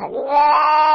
啊